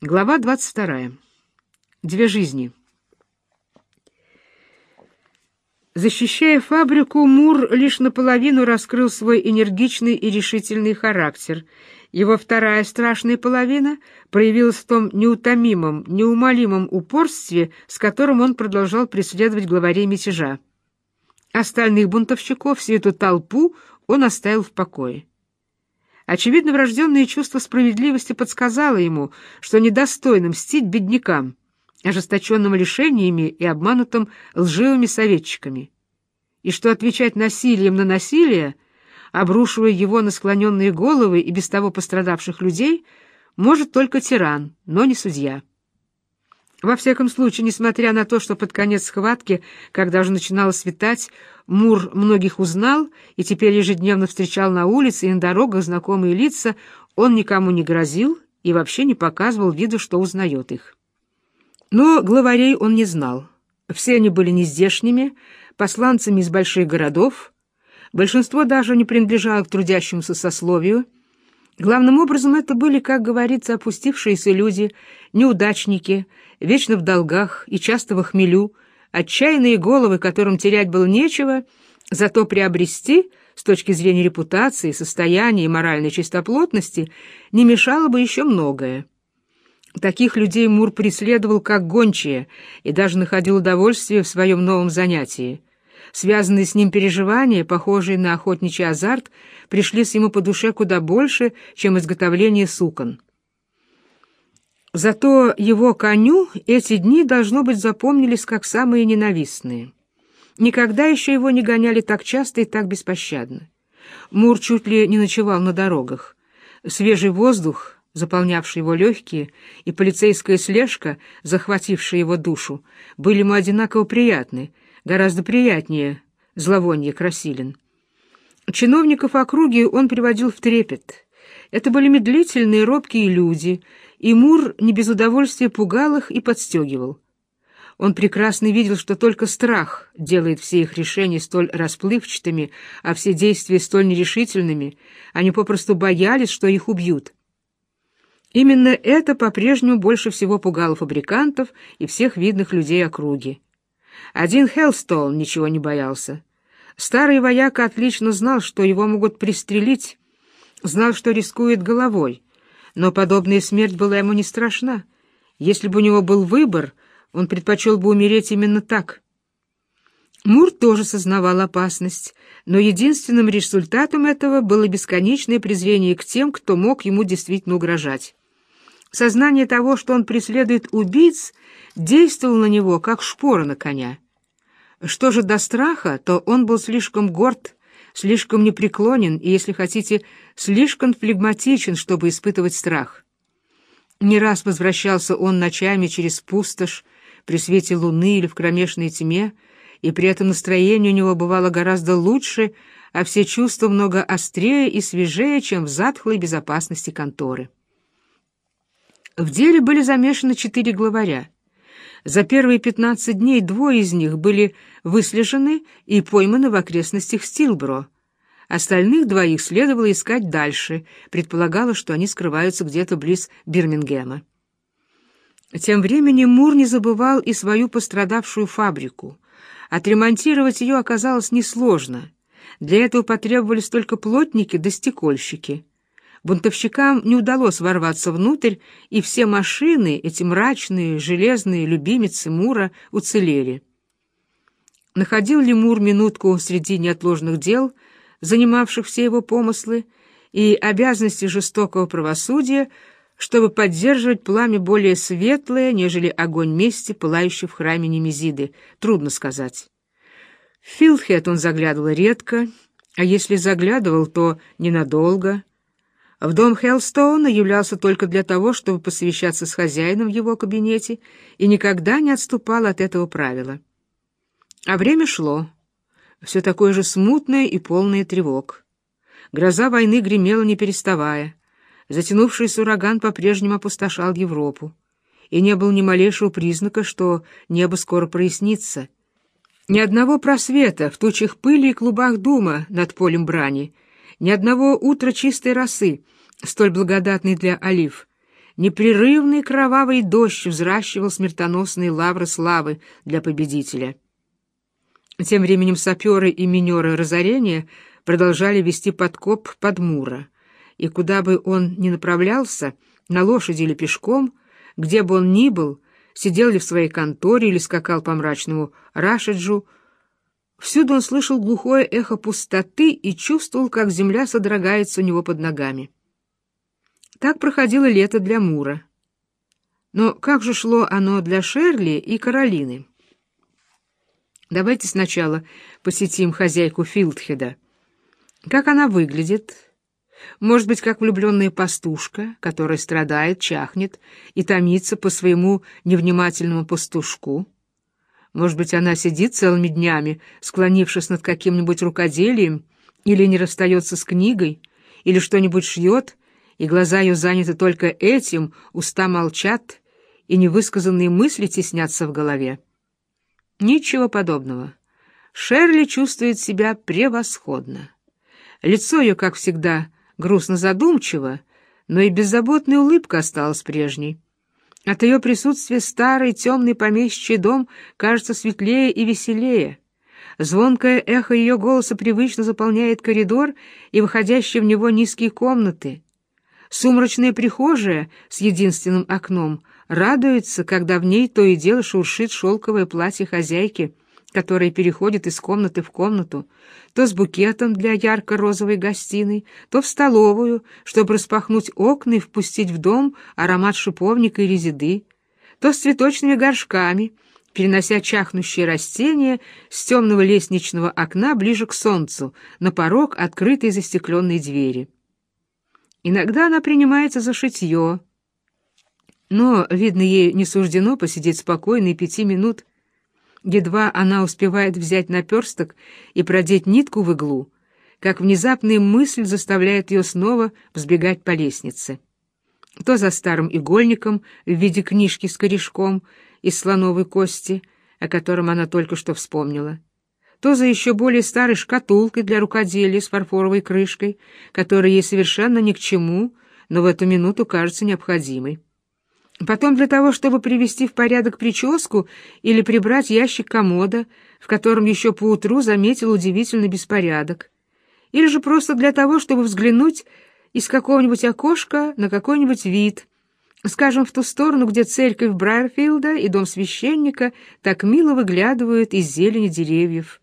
Глава 22. Две жизни. Защищая фабрику, Мур лишь наполовину раскрыл свой энергичный и решительный характер. Его вторая страшная половина проявилась в том неутомимом, неумолимом упорстве, с которым он продолжал преследовать главарей мятежа. Остальных бунтовщиков, всю эту толпу, он оставил в покое. Очевидно, врожденное чувство справедливости подсказало ему, что недостойно мстить беднякам, ожесточенным лишениями и обманутым лживыми советчиками, и что отвечать насилием на насилие, обрушивая его на склоненные головы и без того пострадавших людей, может только тиран, но не судья. Во всяком случае, несмотря на то, что под конец схватки, когда уже начинало светать, Мур многих узнал и теперь ежедневно встречал на улице и на дорогах знакомые лица, он никому не грозил и вообще не показывал виду, что узнает их. Но главарей он не знал. Все они были нездешними, посланцами из больших городов, большинство даже не принадлежало к трудящемуся сословию. Главным образом это были, как говорится, опустившиеся люди, неудачники, вечно в долгах и часто в хмелю, отчаянные головы, которым терять было нечего, зато приобрести, с точки зрения репутации, состояния и моральной чистоплотности, не мешало бы еще многое. Таких людей Мур преследовал как гончие и даже находил удовольствие в своем новом занятии. Связанные с ним переживания, похожие на охотничий азарт, пришли с ему по душе куда больше, чем изготовление сукон. Зато его коню эти дни, должно быть, запомнились как самые ненавистные. Никогда еще его не гоняли так часто и так беспощадно. Мур чуть ли не ночевал на дорогах. Свежий воздух, заполнявший его легкие, и полицейская слежка, захватившая его душу, были ему одинаково приятны, гораздо приятнее зловонье Красилин. Чиновников округи он приводил в трепет. Это были медлительные, робкие люди — и Мур не без удовольствия пугал их и подстегивал. Он прекрасно видел, что только страх делает все их решения столь расплывчатыми, а все действия столь нерешительными. Они попросту боялись, что их убьют. Именно это по-прежнему больше всего пугало фабрикантов и всех видных людей округи. Один Хелстон ничего не боялся. Старый вояка отлично знал, что его могут пристрелить, знал, что рискует головой — но подобная смерть была ему не страшна. Если бы у него был выбор, он предпочел бы умереть именно так. Мур тоже сознавал опасность, но единственным результатом этого было бесконечное презрение к тем, кто мог ему действительно угрожать. Сознание того, что он преследует убийц, действовало на него, как шпора на коня. Что же до страха, то он был слишком горд, слишком непреклонен и, если хотите, слишком флегматичен, чтобы испытывать страх. Не раз возвращался он ночами через пустошь, при свете луны или в кромешной тьме, и при этом настроение у него бывало гораздо лучше, а все чувства много острее и свежее, чем в затхлой безопасности конторы. В деле были замешаны четыре главаря. За первые пятнадцать дней двое из них были выслежены и пойманы в окрестностях Стилбро. Остальных двоих следовало искать дальше, предполагалось, что они скрываются где-то близ Бирмингема. Тем временем Мур не забывал и свою пострадавшую фабрику. Отремонтировать ее оказалось несложно. Для этого потребовались только плотники да стекольщики. Бунтовщикам не удалось ворваться внутрь, и все машины, эти мрачные, железные любимицы Мура, уцелели. Находил ли Мур минутку среди неотложных дел, занимавших все его помыслы, и обязанности жестокого правосудия, чтобы поддерживать пламя более светлое, нежели огонь мести, пылающий в храме Немезиды, трудно сказать. В Филдхед он заглядывал редко, а если заглядывал, то ненадолго — в дом Хеллстоуна являлся только для того, чтобы посвящаться с хозяином в его кабинете, и никогда не отступал от этого правила. А время шло. Все такое же смутное и полное тревог. Гроза войны гремела не переставая. Затянувшийся ураган по-прежнему опустошал Европу. И не было ни малейшего признака, что небо скоро прояснится. Ни одного просвета в тучах пыли и клубах дума над полем брани — ни одного утра чистой росы, столь благодатной для олив, непрерывный кровавый дождь взращивал смертоносные лавры славы для победителя. Тем временем саперы и минеры разорения продолжали вести подкоп под Мура, и куда бы он ни направлялся, на лошади или пешком, где бы он ни был, сидел ли в своей конторе или скакал по мрачному Рашиджу, всюду он слышал глухое эхо пустоты и чувствовал, как земля содрогается у него под ногами. Так проходило лето для Мура. Но как же шло оно для Шерли и Каролины? Давайте сначала посетим хозяйку Филдхеда. Как она выглядит? Может быть, как влюбленная пастушка, которая страдает, чахнет и томится по своему невнимательному пастушку? Может быть, она сидит целыми днями, склонившись над каким-нибудь рукоделием, или не расстается с книгой, или что-нибудь шьет, и глаза ее заняты только этим, уста молчат, и невысказанные мысли теснятся в голове. Ничего подобного. Шерли чувствует себя превосходно. Лицо ее, как всегда, грустно задумчиво, но и беззаботная улыбка осталась прежней. От ее присутствия старый темный помещичий дом кажется светлее и веселее. Звонкое эхо ее голоса привычно заполняет коридор и выходящие в него низкие комнаты — Сумрачная прихожая с единственным окном радуется, когда в ней то и дело шуршит шелковое платье хозяйки, которое переходит из комнаты в комнату, то с букетом для ярко-розовой гостиной, то в столовую, чтобы распахнуть окна и впустить в дом аромат шиповника и резиды, то с цветочными горшками, перенося чахнущие растения с темного лестничного окна ближе к солнцу, на порог открытой застекленной двери. Иногда она принимается за шитье, но, видно, ей не суждено посидеть спокойно и пяти минут. Едва она успевает взять наперсток и продеть нитку в иглу, как внезапная мысль заставляет ее снова взбегать по лестнице. То за старым игольником в виде книжки с корешком из слоновой кости, о котором она только что вспомнила, то за еще более старой шкатулкой для рукоделия с фарфоровой крышкой, которая ей совершенно ни к чему, но в эту минуту кажется необходимой. Потом для того, чтобы привести в порядок прическу или прибрать ящик комода, в котором еще поутру заметил удивительный беспорядок. Или же просто для того, чтобы взглянуть из какого-нибудь окошка на какой-нибудь вид, скажем, в ту сторону, где церковь Брайерфилда и дом священника так мило выглядывают из зелени деревьев.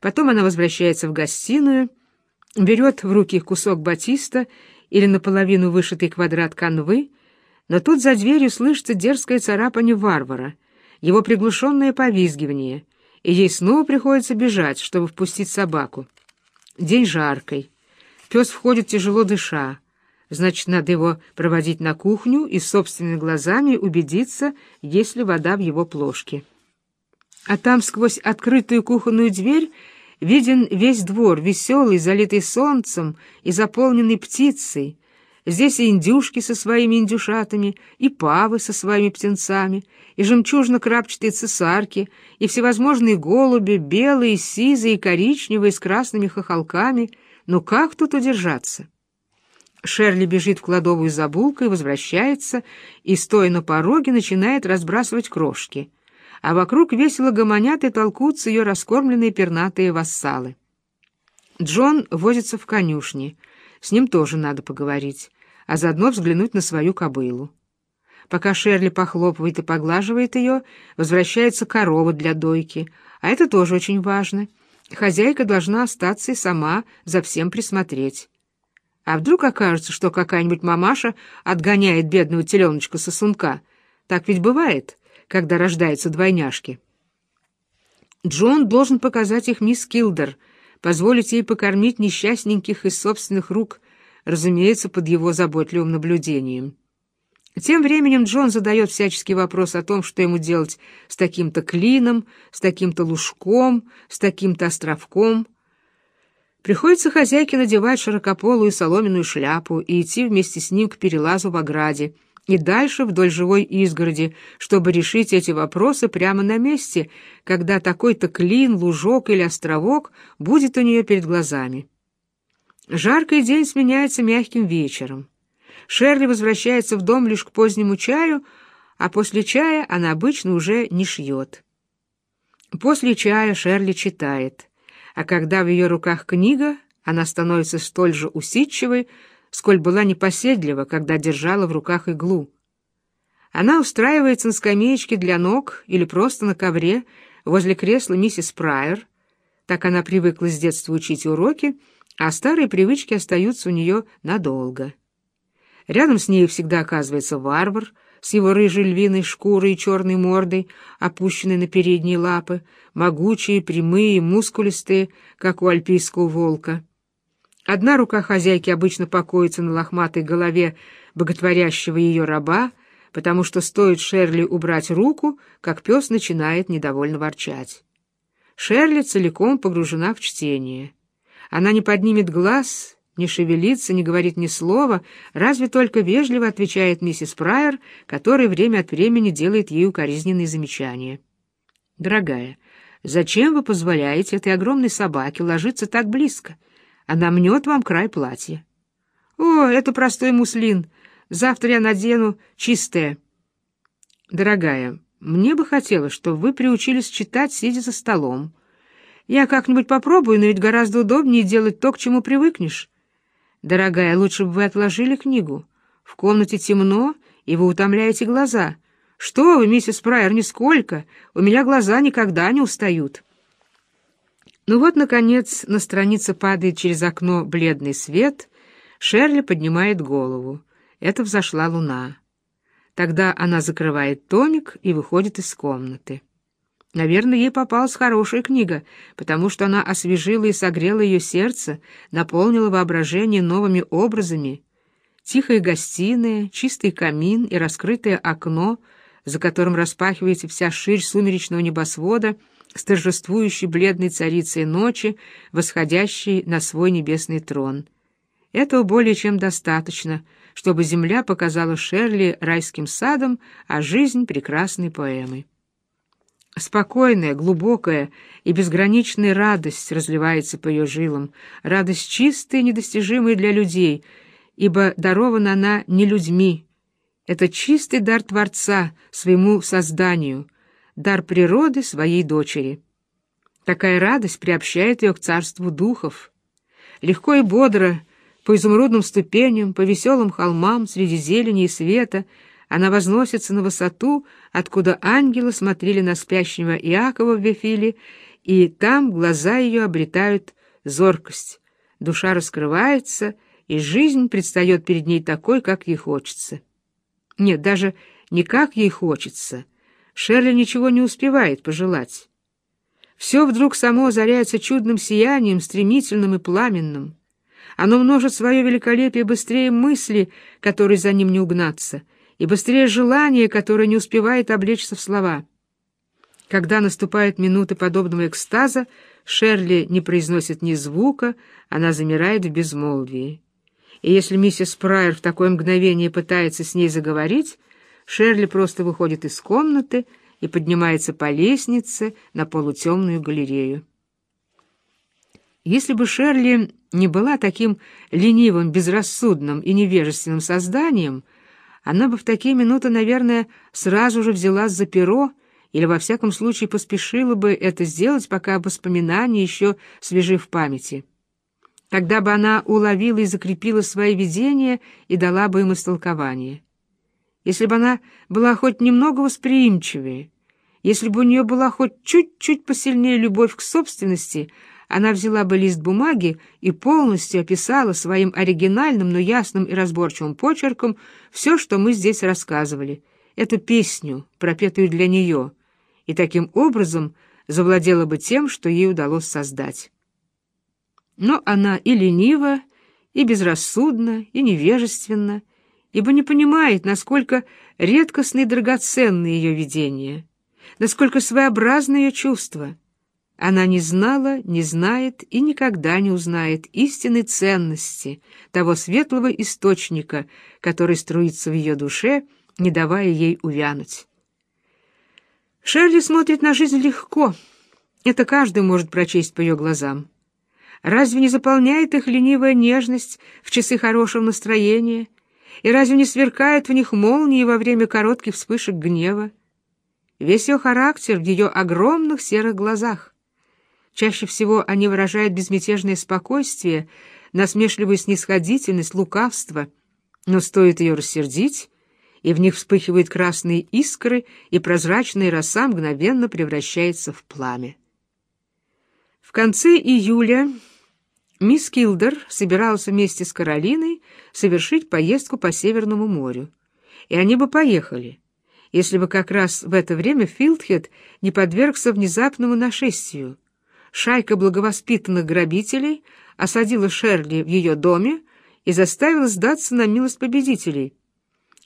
Потом она возвращается в гостиную, берет в руки кусок батиста или наполовину вышитый квадрат канвы, но тут за дверью слышится дерзкое царапание варвара, его приглушенное повизгивание, и ей снова приходится бежать, чтобы впустить собаку. День жаркий. Пес входит тяжело дыша. Значит, надо его проводить на кухню и собственными глазами убедиться, есть ли вода в его плошке. А там сквозь открытую кухонную дверь Виден весь двор, веселый, залитый солнцем и заполненный птицей. Здесь и индюшки со своими индюшатами, и павы со своими птенцами, и жемчужно-крапчатые цесарки, и всевозможные голуби, белые, сизые, коричневые, с красными хохолками. Ну как тут удержаться? Шерли бежит в кладовую за булкой, возвращается и, стоя на пороге, начинает разбрасывать крошки — а вокруг весело гомонят и толкутся ее раскормленные пернатые вассалы. Джон возится в конюшне, с ним тоже надо поговорить, а заодно взглянуть на свою кобылу. Пока Шерли похлопывает и поглаживает ее, возвращается корова для дойки, а это тоже очень важно. Хозяйка должна остаться и сама за всем присмотреть. А вдруг окажется, что какая-нибудь мамаша отгоняет бедного теленочка сосунка? Так ведь бывает когда рождаются двойняшки. Джон должен показать их мисс Килдер, позволить ей покормить несчастненьких из собственных рук, разумеется, под его заботливым наблюдением. Тем временем Джон задает всяческий вопрос о том, что ему делать с таким-то клином, с таким-то лужком, с таким-то островком. Приходится хозяйке надевать широкополую соломенную шляпу и идти вместе с ним к перелазу в ограде, и дальше вдоль живой изгороди, чтобы решить эти вопросы прямо на месте, когда такой-то клин, лужок или островок будет у нее перед глазами. Жаркий день сменяется мягким вечером. Шерли возвращается в дом лишь к позднему чаю, а после чая она обычно уже не шьет. После чая Шерли читает, а когда в ее руках книга, она становится столь же усидчивой, сколь была непоседлива, когда держала в руках иглу. Она устраивается на скамеечке для ног или просто на ковре возле кресла миссис Прайер. Так она привыкла с детства учить уроки, а старые привычки остаются у нее надолго. Рядом с ней всегда оказывается варвар с его рыжей львиной шкурой и черной мордой, опущенной на передние лапы, могучие, прямые, мускулистые, как у альпийского волка. Одна рука хозяйки обычно покоится на лохматой голове боготворящего ее раба, потому что стоит Шерли убрать руку, как пес начинает недовольно ворчать. Шерли целиком погружена в чтение. Она не поднимет глаз, не шевелится, не говорит ни слова, разве только вежливо отвечает миссис Прайер, которая время от времени делает ей укоризненные замечания. «Дорогая, зачем вы позволяете этой огромной собаке ложиться так близко?» Она мнет вам край платья. О, это простой муслин. Завтра я надену чистое. Дорогая, мне бы хотелось, чтобы вы приучились читать, сидя за столом. Я как-нибудь попробую, но ведь гораздо удобнее делать то, к чему привыкнешь. Дорогая, лучше бы вы отложили книгу. В комнате темно, и вы утомляете глаза. Что вы, миссис Прайер, нисколько. У меня глаза никогда не устают. Ну вот, наконец, на странице падает через окно бледный свет. Шерли поднимает голову. Это взошла луна. Тогда она закрывает томик и выходит из комнаты. Наверное, ей попалась хорошая книга, потому что она освежила и согрела ее сердце, наполнила воображение новыми образами. Тихая гостиная, чистый камин и раскрытое окно, за которым распахивается вся ширь сумеречного небосвода — с торжествующей бледной царицей ночи, восходящей на свой небесный трон. Этого более чем достаточно, чтобы земля показала Шерли райским садом, а жизнь — прекрасной поэмой. Спокойная, глубокая и безграничная радость разливается по ее жилам, радость чистая и недостижимая для людей, ибо дарована она не людьми. Это чистый дар Творца своему созданию, дар природы своей дочери. Такая радость приобщает ее к царству духов. Легко и бодро, по изумрудным ступеням, по веселым холмам, среди зелени и света, она возносится на высоту, откуда ангелы смотрели на спящего Иакова в Вифиле, и там глаза ее обретают зоркость, душа раскрывается, и жизнь предстает перед ней такой, как ей хочется. Нет, даже не как ей хочется — Шерли ничего не успевает пожелать. Все вдруг само озаряется чудным сиянием, стремительным и пламенным. Оно множит свое великолепие быстрее мысли, которой за ним не угнаться, и быстрее желания, которое не успевает облечься в слова. Когда наступают минуты подобного экстаза, Шерли не произносит ни звука, она замирает в безмолвии. И если миссис Прайер в такое мгновение пытается с ней заговорить, Шерли просто выходит из комнаты и поднимается по лестнице на полутемную галерею. Если бы Шерли не была таким ленивым, безрассудным и невежественным созданием, она бы в такие минуты, наверное, сразу же взялась за перо или, во всяком случае, поспешила бы это сделать, пока воспоминания еще свежи в памяти. Тогда бы она уловила и закрепила свои видения и дала бы им истолкование. Если бы она была хоть немного восприимчивее, если бы у нее была хоть чуть-чуть посильнее любовь к собственности, она взяла бы лист бумаги и полностью описала своим оригинальным, но ясным и разборчивым почерком все, что мы здесь рассказывали, эту песню, пропетую для нее, и таким образом завладела бы тем, что ей удалось создать. Но она и ленива, и безрассудна, и невежественна, ибо не понимает, насколько редкостны и драгоценны ее видения, насколько своеобразны ее чувства. Она не знала, не знает и никогда не узнает истинной ценности того светлого источника, который струится в ее душе, не давая ей увянуть. Шерли смотрит на жизнь легко. Это каждый может прочесть по ее глазам. Разве не заполняет их ленивая нежность в часы хорошего настроения — И разве не сверкают в них молнии во время коротких вспышек гнева? Весь ее характер в ее огромных серых глазах. Чаще всего они выражают безмятежное спокойствие, насмешливую снисходительность, лукавство. Но стоит ее рассердить, и в них вспыхивают красные искры, и прозрачная роса мгновенно превращается в пламя. В конце июля мисс Килдер собиралась вместе с Каролиной совершить поездку по Северному морю. И они бы поехали, если бы как раз в это время Филдхед не подвергся внезапному нашествию. Шайка благовоспитанных грабителей осадила Шерли в ее доме и заставила сдаться на милость победителей.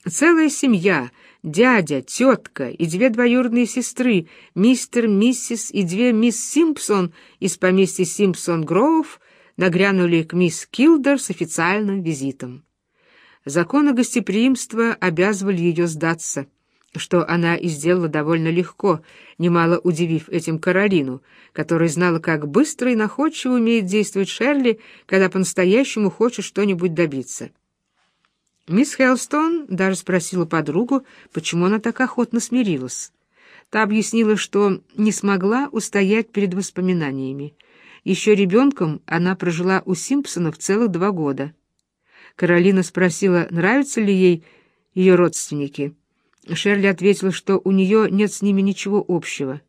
Целая семья, дядя, тетка и две двоюродные сестры, мистер, миссис и две мисс Симпсон из поместья Симпсон-Гроув нагрянули к мисс Килдер с официальным визитом. Законы гостеприимства обязывали ее сдаться, что она и сделала довольно легко, немало удивив этим Каролину, которая знала, как быстро и находчиво умеет действовать Шерли, когда по-настоящему хочет что-нибудь добиться. Мисс Хелстон даже спросила подругу, почему она так охотно смирилась. Та объяснила, что не смогла устоять перед воспоминаниями. Еще ребенком она прожила у Симпсонов целых два года. Каролина спросила, нравятся ли ей ее родственники. Шерли ответила, что у нее нет с ними ничего общего.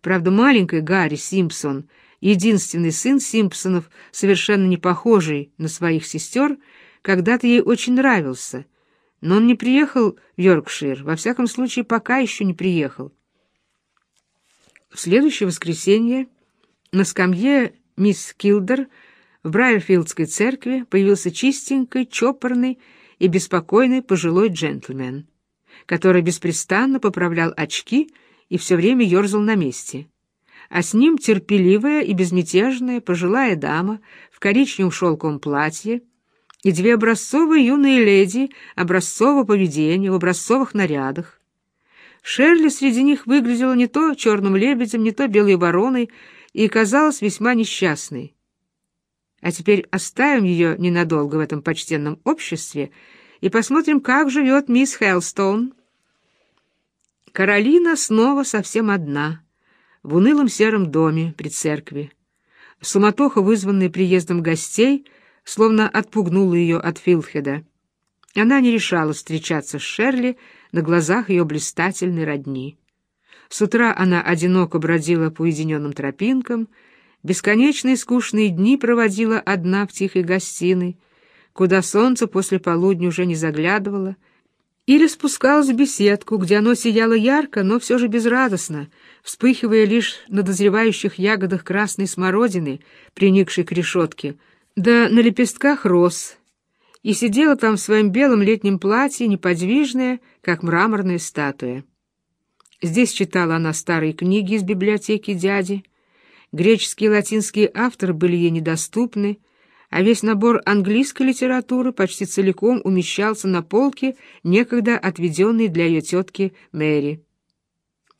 Правда, маленький Гарри Симпсон, единственный сын Симпсонов, совершенно не похожий на своих сестер, когда-то ей очень нравился, но он не приехал в Йоркшир, во всяком случае, пока еще не приехал. В следующее воскресенье на скамье мисс Килдер в Брайерфилдской церкви появился чистенький, чопорный и беспокойный пожилой джентльмен, который беспрестанно поправлял очки и все время ерзал на месте. А с ним терпеливая и безмятежная пожилая дама в коричневом шелковом платье, и две образцовые юные леди образцового поведения в образцовых нарядах. Шерли среди них выглядела не то черным лебедем, не то белой вороной и казалась весьма несчастной. А теперь оставим ее ненадолго в этом почтенном обществе и посмотрим, как живет мисс Хелстон. Каролина снова совсем одна, в унылом сером доме при церкви. Суматоха, вызванная приездом гостей — словно отпугнула ее от Филхеда. Она не решалась встречаться с Шерли на глазах ее блистательной родни. С утра она одиноко бродила по уединенным тропинкам, бесконечные скучные дни проводила одна в тихой гостиной, куда солнце после полудня уже не заглядывало, или спускалась в беседку, где оно сияло ярко, но все же безрадостно, вспыхивая лишь на дозревающих ягодах красной смородины, приникшей к решетке, да на лепестках роз, и сидела там в своем белом летнем платье, неподвижная, как мраморная статуя. Здесь читала она старые книги из библиотеки дяди. Греческие и латинские авторы были ей недоступны, а весь набор английской литературы почти целиком умещался на полке, некогда отведенной для ее тетки Мэри.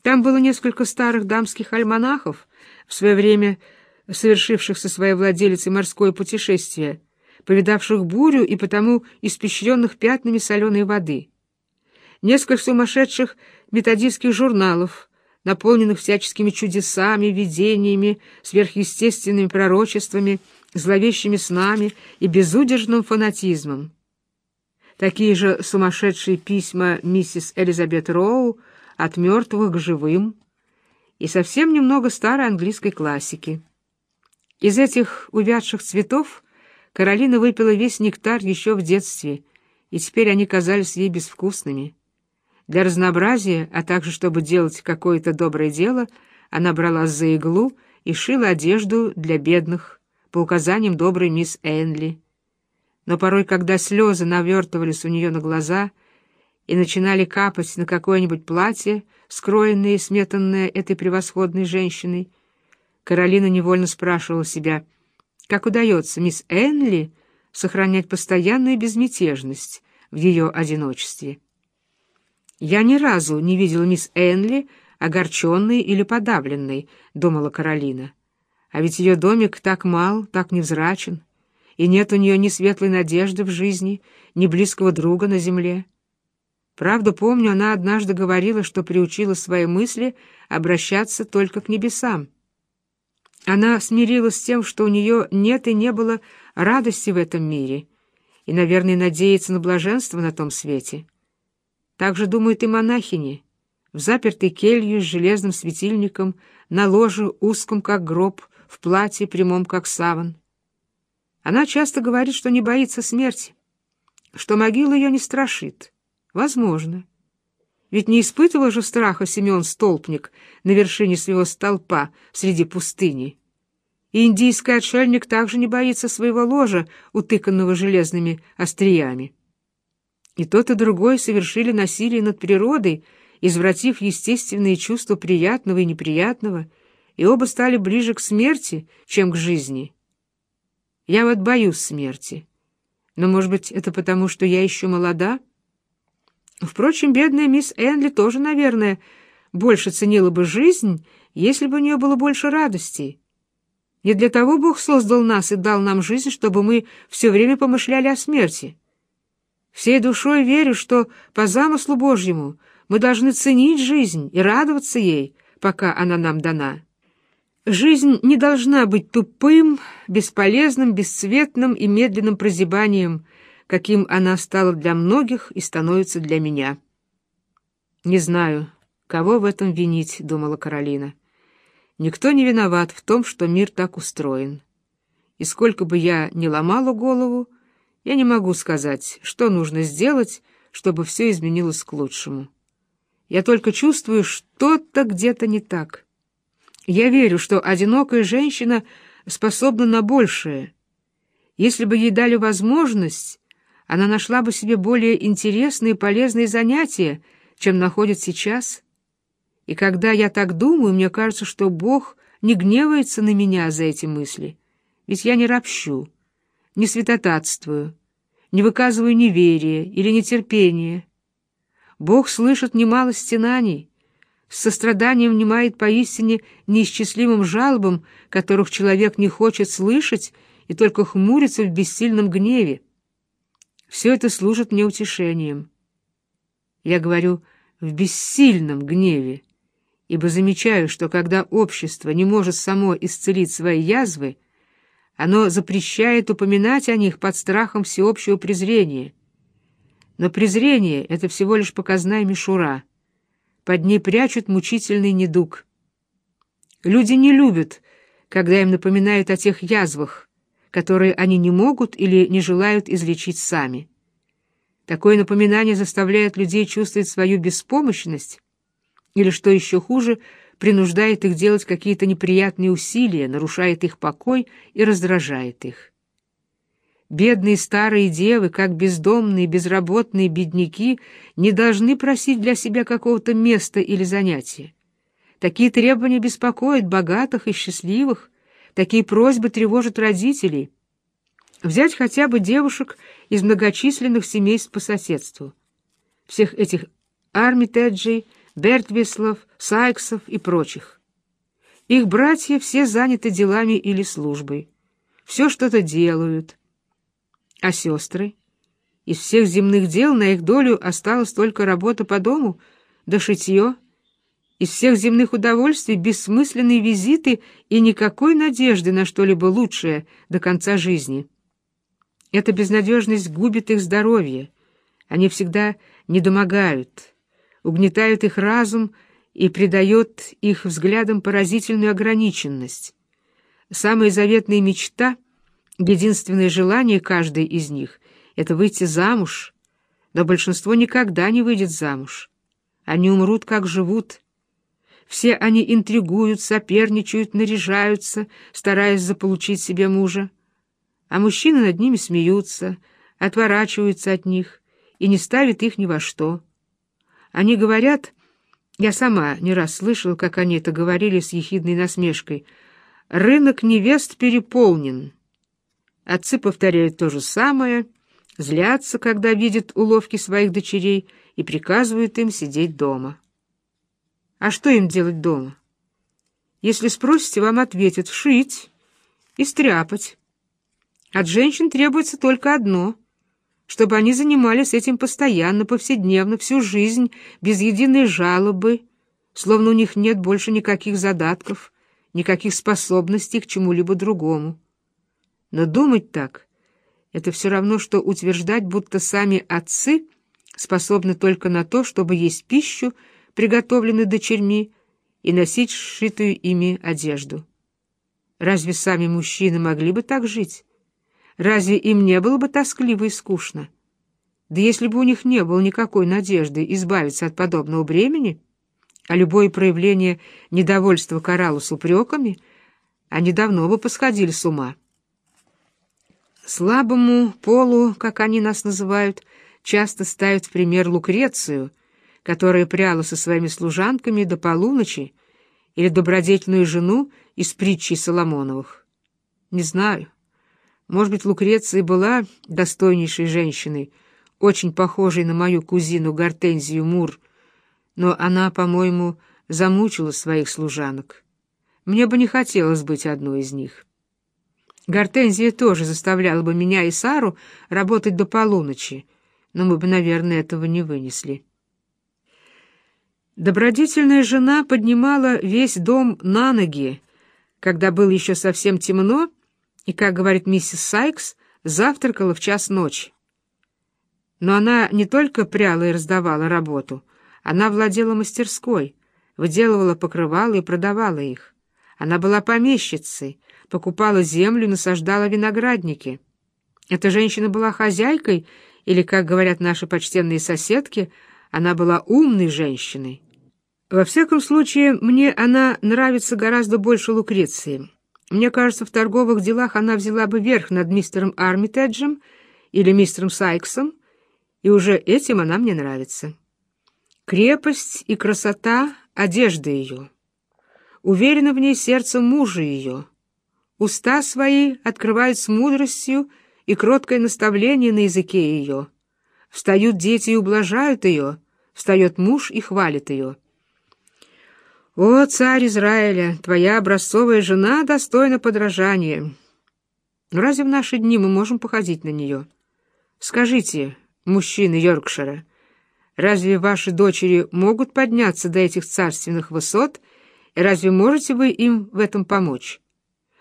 Там было несколько старых дамских альманахов, в свое время совершивших со своей владелицей морское путешествие, повидавших бурю и потому испещренных пятнами соленой воды. Несколько сумасшедших методистских журналов, наполненных всяческими чудесами, видениями, сверхъестественными пророчествами, зловещими снами и безудержным фанатизмом. Такие же сумасшедшие письма миссис Элизабет Роу от мертвых к живым и совсем немного старой английской классики. Из этих увядших цветов Каролина выпила весь нектар еще в детстве, и теперь они казались ей безвкусными. Для разнообразия, а также чтобы делать какое-то доброе дело, она брала за иглу и шила одежду для бедных, по указаниям доброй мисс Энли. Но порой, когда слезы навертывались у нее на глаза и начинали капать на какое-нибудь платье, скроенное и сметанное этой превосходной женщиной, Каролина невольно спрашивала себя, как удается мисс Энли сохранять постоянную безмятежность в ее одиночестве. «Я ни разу не видела мисс Энли огорченной или подавленной», — думала Каролина. «А ведь ее домик так мал, так невзрачен, и нет у нее ни светлой надежды в жизни, ни близкого друга на земле. Правда, помню, она однажды говорила, что приучила свои мысли обращаться только к небесам. Она смирилась с тем, что у нее нет и не было радости в этом мире, и, наверное, надеется на блаженство на том свете. Так же думают и монахини, в запертой келью с железным светильником, на ложе узком, как гроб, в платье прямом, как саван. Она часто говорит, что не боится смерти, что могила ее не страшит. Возможно. Ведь не испытывал же страха Семен Столпник на вершине своего столпа среди пустыни. И индийский отшельник также не боится своего ложа, утыканного железными остриями. И тот, и другой совершили насилие над природой, извратив естественные чувства приятного и неприятного, и оба стали ближе к смерти, чем к жизни. Я вот боюсь смерти. Но, может быть, это потому, что я еще молода? Впрочем, бедная мисс Энли тоже, наверное, больше ценила бы жизнь, если бы у нее было больше радости. Не для того Бог создал нас и дал нам жизнь, чтобы мы все время помышляли о смерти. Всей душой верю, что по замыслу Божьему мы должны ценить жизнь и радоваться ей, пока она нам дана. Жизнь не должна быть тупым, бесполезным, бесцветным и медленным прозябанием, каким она стала для многих и становится для меня. «Не знаю, кого в этом винить», — думала Каролина. «Никто не виноват в том, что мир так устроен. И сколько бы я ни ломала голову, я не могу сказать, что нужно сделать, чтобы все изменилось к лучшему. Я только чувствую, что-то где-то не так». Я верю, что одинокая женщина способна на большее. Если бы ей дали возможность, она нашла бы себе более интересные и полезные занятия, чем находит сейчас. И когда я так думаю, мне кажется, что Бог не гневается на меня за эти мысли. Ведь я не ропщу, не святотатствую, не выказываю неверия или нетерпения. Бог слышит немало стенаний, с состраданием внимает поистине неисчислимым жалобам, которых человек не хочет слышать и только хмурится в бессильном гневе. Все это служит мне утешением. Я говорю «в бессильном гневе», ибо замечаю, что когда общество не может само исцелить свои язвы, оно запрещает упоминать о них под страхом всеобщего презрения. Но презрение — это всего лишь показная мишура — под ней прячут мучительный недуг. Люди не любят, когда им напоминают о тех язвах, которые они не могут или не желают излечить сами. Такое напоминание заставляет людей чувствовать свою беспомощность или, что еще хуже, принуждает их делать какие-то неприятные усилия, нарушает их покой и раздражает их. Бедные старые девы, как бездомные, безработные бедняки, не должны просить для себя какого-то места или занятия. Такие требования беспокоят богатых и счастливых, такие просьбы тревожат родителей. Взять хотя бы девушек из многочисленных семейств по соседству. Всех этих Армитеджей, Бертвислов, Сайксов и прочих. Их братья все заняты делами или службой. Все что-то делают, а сестры? Из всех земных дел на их долю осталась только работа по дому, да шитье. Из всех земных удовольствий бессмысленные визиты и никакой надежды на что-либо лучшее до конца жизни. Эта безнадежность губит их здоровье. Они всегда недомогают, угнетают их разум и придает их взглядам поразительную ограниченность. Самая заветная мечта — Единственное желание каждой из них — это выйти замуж, но большинство никогда не выйдет замуж. Они умрут, как живут. Все они интригуют, соперничают, наряжаются, стараясь заполучить себе мужа. А мужчины над ними смеются, отворачиваются от них и не ставят их ни во что. Они говорят, я сама не раз слышала, как они это говорили с ехидной насмешкой, «Рынок невест переполнен». Отцы повторяют то же самое, злятся, когда видят уловки своих дочерей и приказывают им сидеть дома. А что им делать дома? Если спросите, вам ответят «шить» и «стряпать». От женщин требуется только одно — чтобы они занимались этим постоянно, повседневно, всю жизнь, без единой жалобы, словно у них нет больше никаких задатков, никаких способностей к чему-либо другому. Но думать так — это все равно, что утверждать, будто сами отцы способны только на то, чтобы есть пищу, приготовленную дочерьми, и носить сшитую ими одежду. Разве сами мужчины могли бы так жить? Разве им не было бы тоскливо и скучно? Да если бы у них не было никакой надежды избавиться от подобного бремени, а любое проявление недовольства каралу с упреками, они давно бы посходили с ума. Слабому полу, как они нас называют, часто ставят в пример Лукрецию, которая пряла со своими служанками до полуночи, или добродетельную жену из притчи Соломоновых. Не знаю. Может быть, Лукреция была достойнейшей женщиной, очень похожей на мою кузину Гортензию Мур, но она, по-моему, замучила своих служанок. Мне бы не хотелось быть одной из них. Гортензия тоже заставляла бы меня и Сару работать до полуночи, но мы бы, наверное, этого не вынесли. Добродетельная жена поднимала весь дом на ноги, когда было еще совсем темно, и, как говорит миссис Сайкс, завтракала в час ночи. Но она не только пряла и раздавала работу, она владела мастерской, выделывала покрывала и продавала их. Она была помещицей, покупала землю насаждала виноградники. Эта женщина была хозяйкой, или, как говорят наши почтенные соседки, она была умной женщиной. Во всяком случае, мне она нравится гораздо больше Лукреции. Мне кажется, в торговых делах она взяла бы верх над мистером Армитеджем или мистером Сайксом, и уже этим она мне нравится. Крепость и красота — одежда ее. Уверено в ней сердце мужа ее. Уста свои открывают с мудростью и кроткое наставление на языке ее. Встают дети и ублажают ее, встает муж и хвалит ее. О, царь Израиля, твоя образцовая жена достойна подражания. Разве в наши дни мы можем походить на нее? Скажите, мужчины Йоркшира, разве ваши дочери могут подняться до этих царственных высот, и разве можете вы им в этом помочь?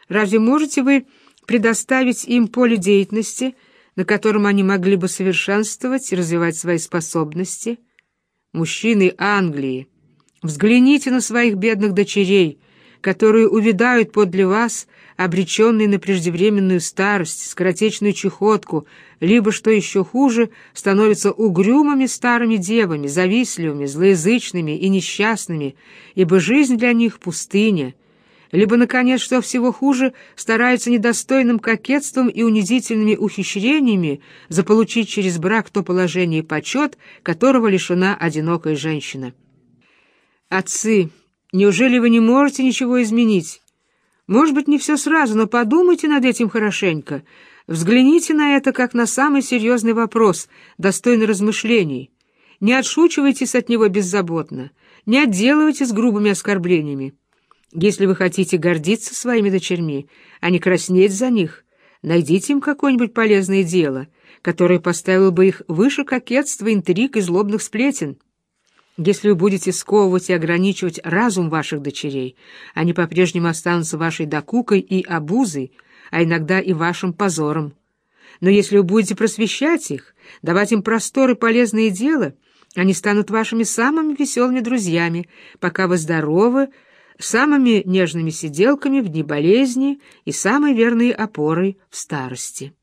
Разве можете вы предоставить им поле деятельности, на котором они могли бы совершенствовать и развивать свои способности? Мужчины Англии, взгляните на своих бедных дочерей, которые увядают подле вас, обреченные на преждевременную старость, скоротечную чехотку, либо, что еще хуже, становятся угрюмыми старыми девами, завистливыми, злоязычными и несчастными, ибо жизнь для них — пустыня, либо, наконец, что всего хуже, стараются недостойным кокетством и унизительными ухищрениями заполучить через брак то положение и почет, которого лишена одинокая женщина. Отцы, неужели вы не можете ничего изменить? Может быть, не все сразу, но подумайте над этим хорошенько. Взгляните на это как на самый серьезный вопрос, достойный размышлений. Не отшучивайтесь от него беззаботно, не отделывайтесь грубыми оскорблениями. Если вы хотите гордиться своими дочерьми, а не краснеть за них, найдите им какое-нибудь полезное дело, которое поставило бы их выше кокетства, интриг и злобных сплетен. Если вы будете сковывать и ограничивать разум ваших дочерей, они по-прежнему останутся вашей докукой и обузой, а иногда и вашим позором. Но если вы будете просвещать их, давать им простор и полезное дело, они станут вашими самыми веселыми друзьями, пока вы здоровы, самыми нежными сиделками в дни болезни и самой верной опорой в старости.